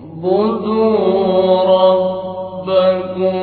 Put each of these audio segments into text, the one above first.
اعبدوا ربكم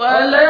ولا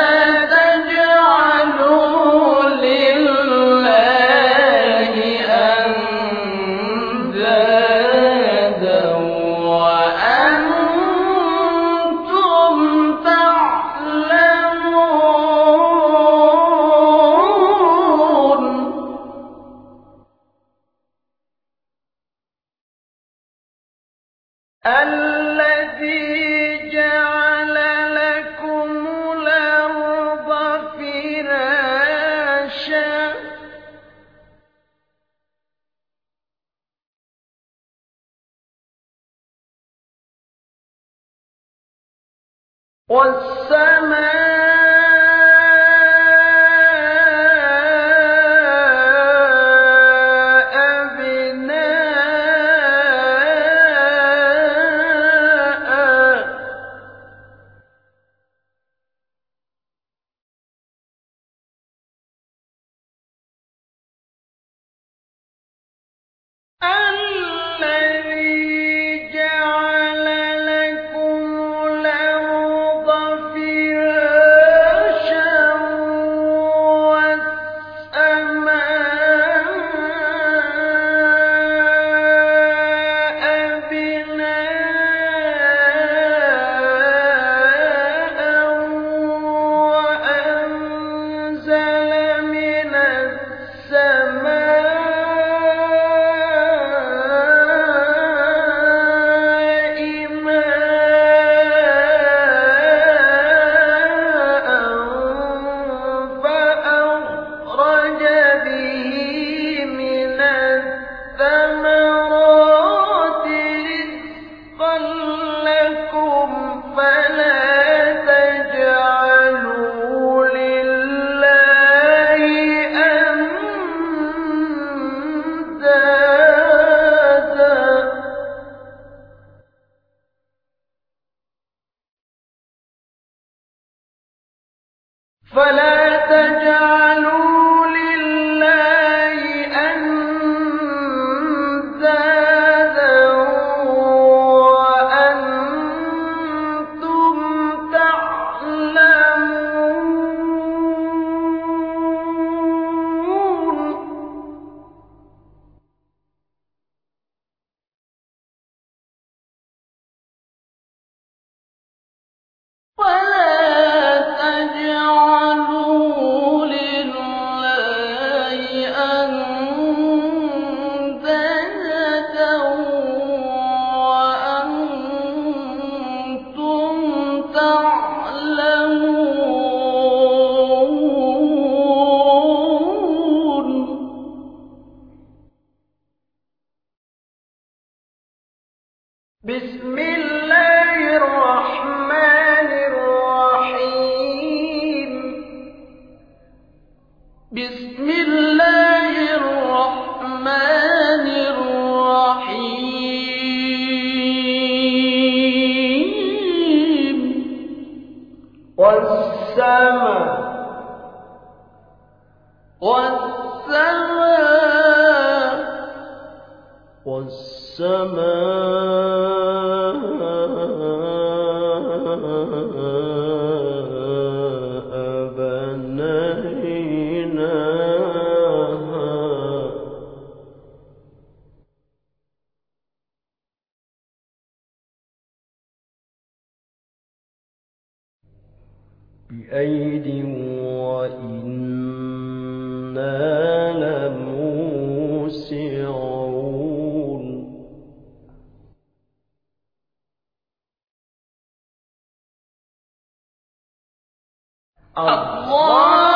الله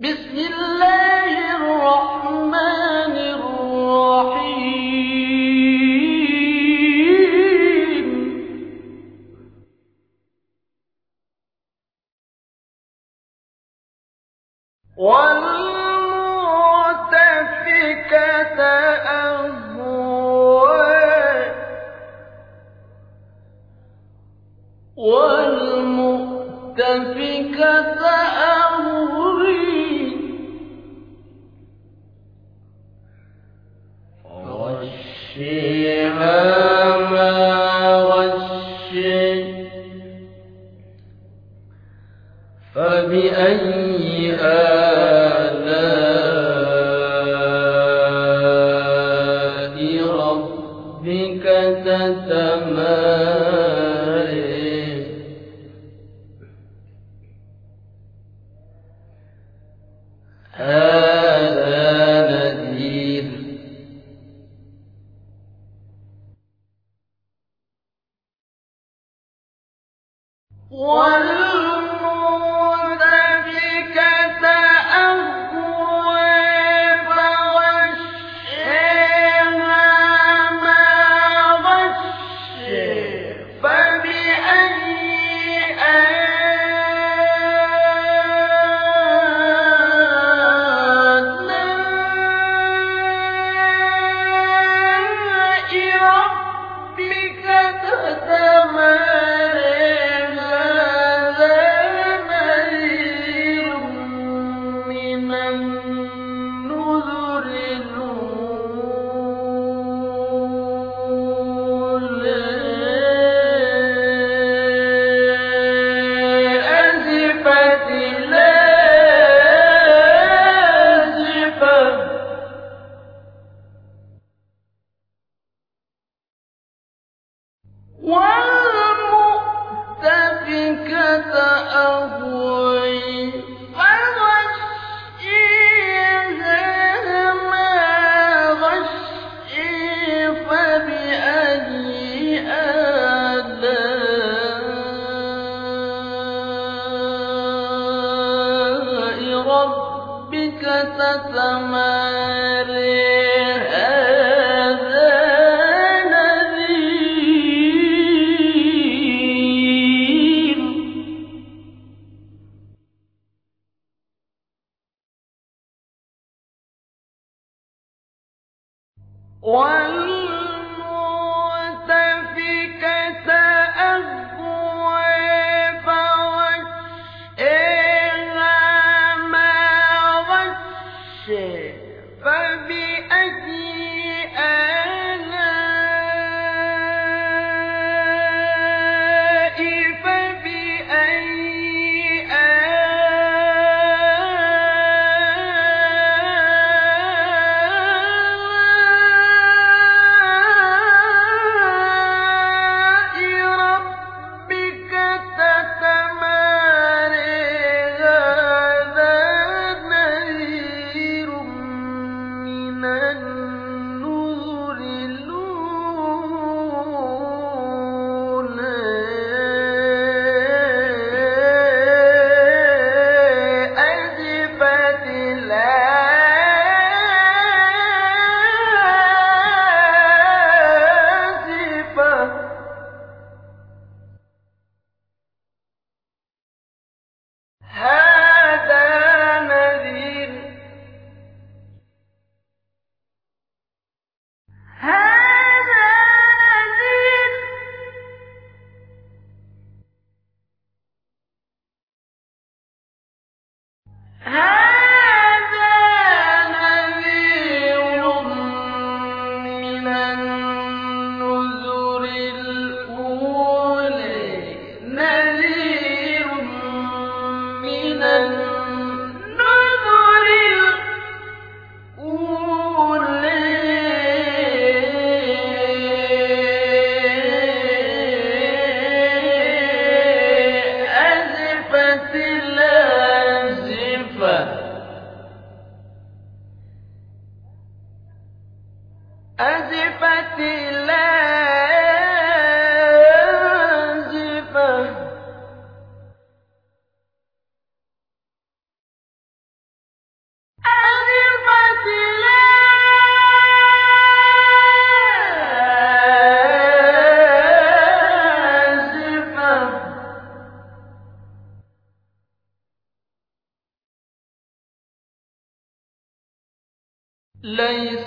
بسم الله تتمارى ربك تتماري هذا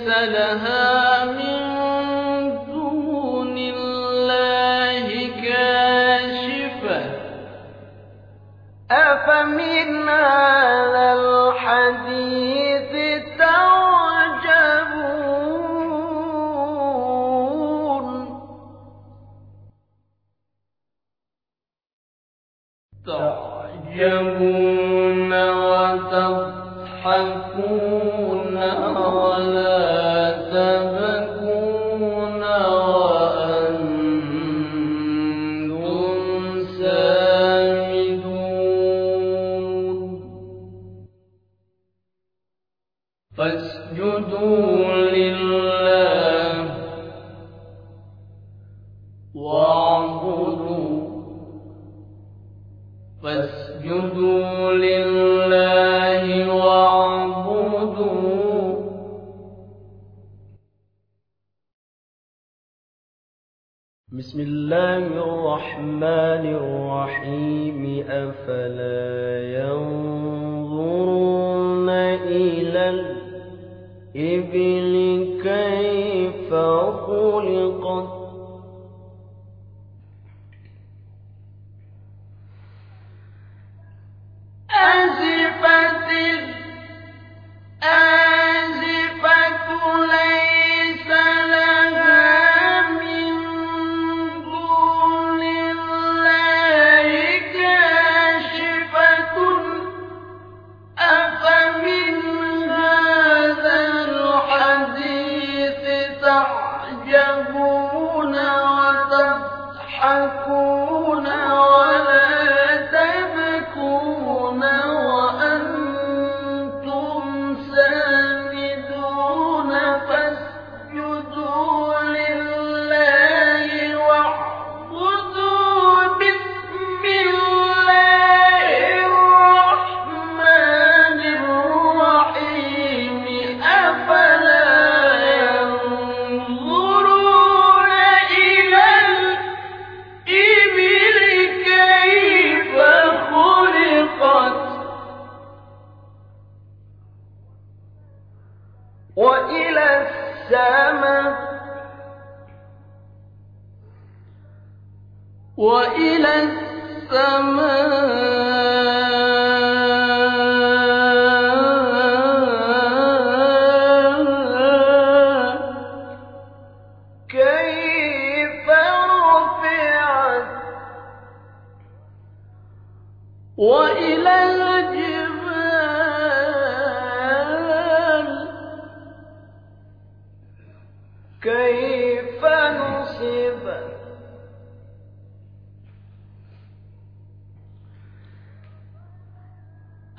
لها فاسجدوا لله واعبدوا فاسجدوا لله واعبدوا بسم الله الرحمن الرحيم. أفلا إذ السماء وإلى السماء.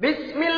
بسم الله